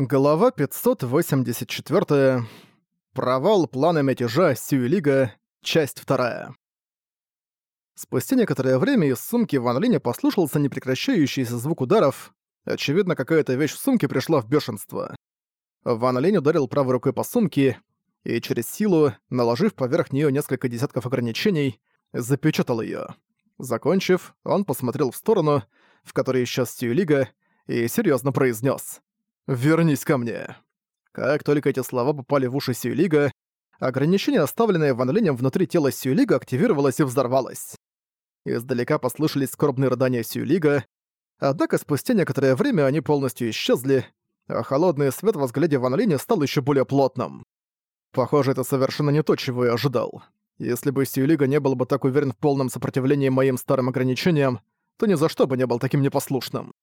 Глава 584. Провал плана мятежа Сюэлига. Часть 2. Спустя некоторое время из сумки Ван Линя послушался непрекращающийся звук ударов. Очевидно, какая-то вещь в сумке пришла в бешенство. Ван Линь ударил правой рукой по сумке и через силу, наложив поверх нее несколько десятков ограничений, запечатал ее. Закончив, он посмотрел в сторону, в которой исчез Сюэлига, и серьезно произнес: «Вернись ко мне». Как только эти слова попали в уши Сюэлига, ограничение, оставленное Ван Линем внутри тела Сюэлига, активировалось и взорвалось. Издалека послышались скорбные рыдания Сюэлига, однако спустя некоторое время они полностью исчезли, а холодный свет во взгляде Ван Линя стал еще более плотным. Похоже, это совершенно не то, чего я ожидал. Если бы Сюэлига не был бы так уверен в полном сопротивлении моим старым ограничениям, то ни за что бы не был таким непослушным.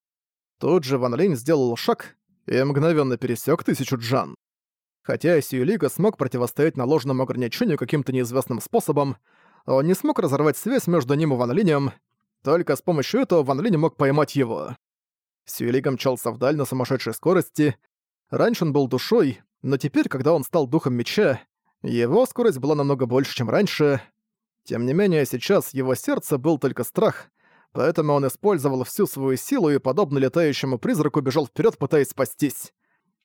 Тут же Ван Линь сделал шаг, и мгновенно пересек тысячу джан. Хотя Сиюлига смог противостоять наложенному ограничению каким-то неизвестным способом, он не смог разорвать связь между ним и Ван Линем, только с помощью этого Ван Линь мог поймать его. Сюэлига мчался вдаль на сумасшедшей скорости. Раньше он был душой, но теперь, когда он стал духом меча, его скорость была намного больше, чем раньше. Тем не менее, сейчас его сердце был только страх, Поэтому он использовал всю свою силу и, подобно летающему призраку, бежал вперед, пытаясь спастись.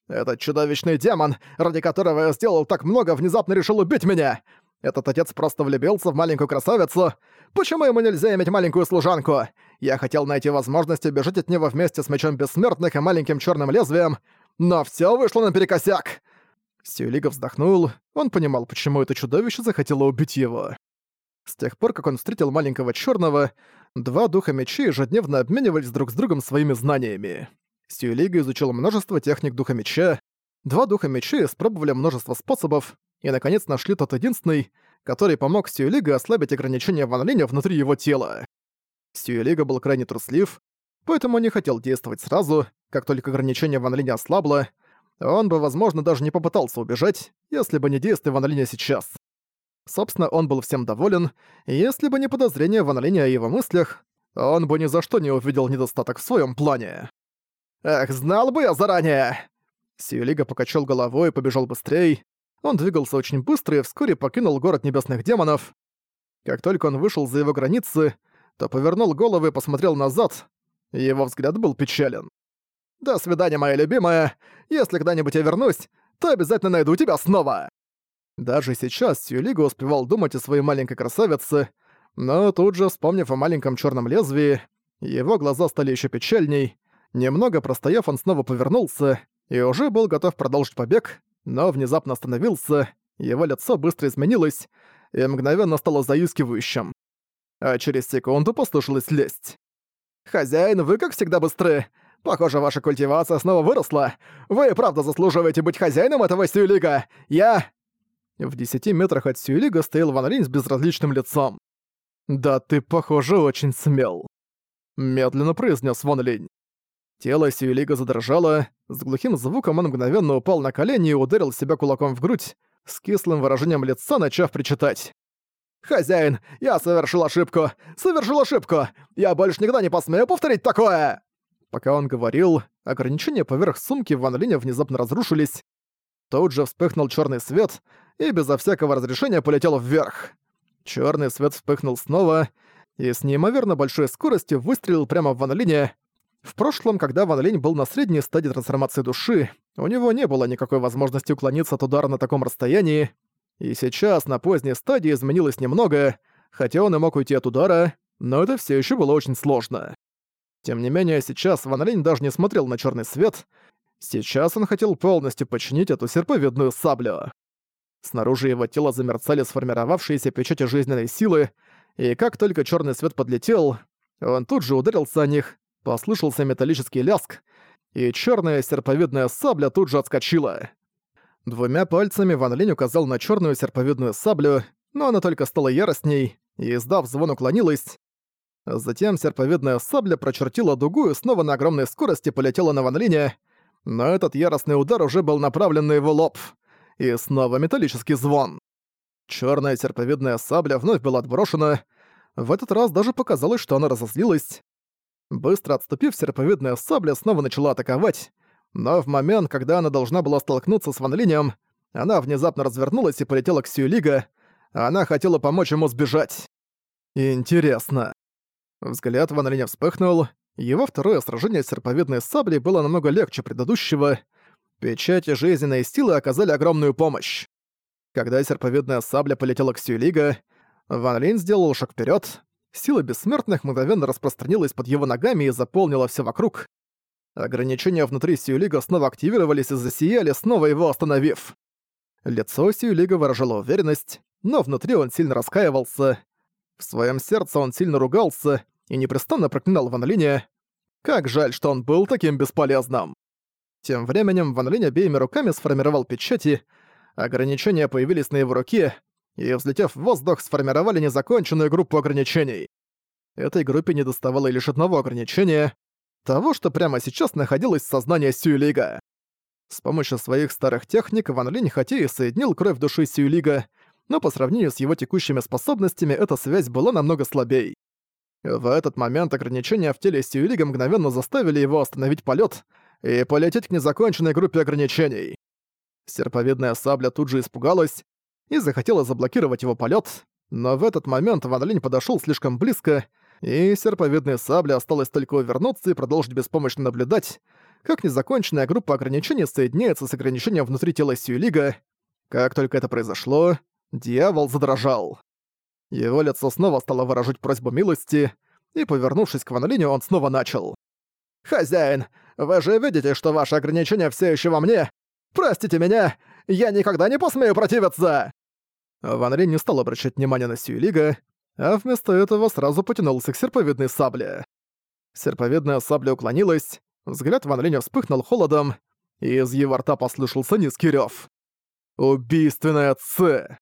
«Этот чудовищный демон, ради которого я сделал так много, внезапно решил убить меня! Этот отец просто влюбился в маленькую красавицу. Почему ему нельзя иметь маленькую служанку? Я хотел найти возможность убежать от него вместе с мечом бессмертных и маленьким черным лезвием, но все вышло наперекосяк!» Сюэлига вздохнул. Он понимал, почему это чудовище захотело убить его. С тех пор, как он встретил маленького черного, два духа мечей ежедневно обменивались друг с другом своими знаниями. Сюэлига изучил множество техник духа меча, два духа мечей испробовали множество способов и, наконец, нашли тот единственный, который помог Сюэлига ослабить ограничения Ван Линя внутри его тела. Сюэлига был крайне труслив, поэтому не хотел действовать сразу, как только ограничение Ван Линя ослабло, он бы, возможно, даже не попытался убежать, если бы не действие Ван Линя сейчас. Собственно, он был всем доволен, если бы не подозрение Ван Линя о его мыслях, он бы ни за что не увидел недостаток в своем плане. «Эх, знал бы я заранее!» Сиюлига покачал головой и побежал быстрее. Он двигался очень быстро и вскоре покинул город небесных демонов. Как только он вышел за его границы, то повернул голову и посмотрел назад. Его взгляд был печален. «До свидания, моя любимая. Если когда-нибудь я вернусь, то обязательно найду тебя снова!» Даже сейчас Сюлига успевал думать о своей маленькой красавице, но тут же, вспомнив о маленьком черном лезвии, его глаза стали еще печальней. Немного простояв, он снова повернулся и уже был готов продолжить побег, но внезапно остановился, его лицо быстро изменилось и мгновенно стало заискивающим. А через секунду послышалась лесть. «Хозяин, вы как всегда быстры. Похоже, ваша культивация снова выросла. Вы правда заслуживаете быть хозяином этого Сюлига. Я...» В десяти метрах от Сюэлига стоял Ван Линь с безразличным лицом. «Да ты, похоже, очень смел», — медленно произнес Ван Линь. Тело Сюэлига задрожало, с глухим звуком он мгновенно упал на колени и ударил себя кулаком в грудь, с кислым выражением лица начав причитать. «Хозяин, я совершил ошибку! Совершил ошибку! Я больше никогда не посмею повторить такое!» Пока он говорил, ограничения поверх сумки Ван Линя внезапно разрушились. Тут же вспыхнул черный свет, и безо всякого разрешения полетел вверх. Черный свет вспыхнул снова и с неимоверно большой скоростью выстрелил прямо в Ван. В прошлом, когда Ван Линь был на средней стадии трансформации души, у него не было никакой возможности уклониться от удара на таком расстоянии, и сейчас на поздней стадии изменилось немного, хотя он и мог уйти от удара, но это все еще было очень сложно. Тем не менее, сейчас Ван Линь даже не смотрел на черный свет, сейчас он хотел полностью починить эту серповидную саблю. Снаружи его тела замерцали сформировавшиеся печати жизненной силы, и как только черный свет подлетел, он тут же ударился о них, послышался металлический ляск, и черная серповидная сабля тут же отскочила. Двумя пальцами Ван Линь указал на черную серповидную саблю, но она только стала яростней, и, издав звон, уклонилась. Затем серповидная сабля прочертила дугу и снова на огромной скорости полетела на Ван Линя, но этот яростный удар уже был направлен на его лоб. И снова металлический звон. Черная серповидная сабля вновь была отброшена. В этот раз даже показалось, что она разозлилась. Быстро отступив, серповидная сабля снова начала атаковать, но в момент, когда она должна была столкнуться с Ван Линем, она внезапно развернулась и полетела к Сюэлига, она хотела помочь ему сбежать. Интересно. Взгляд Ван Линя вспыхнул, его второе сражение с серповидной саблей было намного легче предыдущего. Печати жизненной силы оказали огромную помощь. Когда серповидная сабля полетела к Сюэлига, Ван Линь сделал шаг вперед. Сила бессмертных мгновенно распространилась под его ногами и заполнила все вокруг. Ограничения внутри Сьюлига снова активировались и засияли, снова его остановив. Лицо Сьюлига выражало уверенность, но внутри он сильно раскаивался. В своем сердце он сильно ругался и непрестанно проклинал Ван Линя. Как жаль, что он был таким бесполезным. Тем временем Ван Линь обеими руками сформировал печати, ограничения появились на его руке, и, взлетев в воздух, сформировали незаконченную группу ограничений. Этой группе не доставало лишь одного ограничения — того, что прямо сейчас находилось в сознании Сюэлига. С помощью своих старых техник Ван Линь хотя и соединил кровь души Сюэлига, но по сравнению с его текущими способностями эта связь была намного слабей. В этот момент ограничения в теле Сюэлига мгновенно заставили его остановить полет и полететь к незаконченной группе ограничений. Серповидная сабля тут же испугалась и захотела заблокировать его полет, но в этот момент Ван Линь подошёл слишком близко, и серповидная сабля осталось только увернуться и продолжить беспомощно наблюдать, как незаконченная группа ограничений соединяется с ограничением внутри тела Сьюлига. Как только это произошло, дьявол задрожал. Его лицо снова стало выражать просьбу милости, и, повернувшись к Ван Линю, он снова начал. «Хозяин, вы же видите, что ваши ограничения все еще во мне? Простите меня, я никогда не посмею противиться!» Ван Рин не стал обращать внимания на Сьюлига, а вместо этого сразу потянулся к серповидной сабле. Серповидная сабля уклонилась, взгляд Ван Линя вспыхнул холодом, и из его рта послышался низкий рёв. «Убийственная Ц!»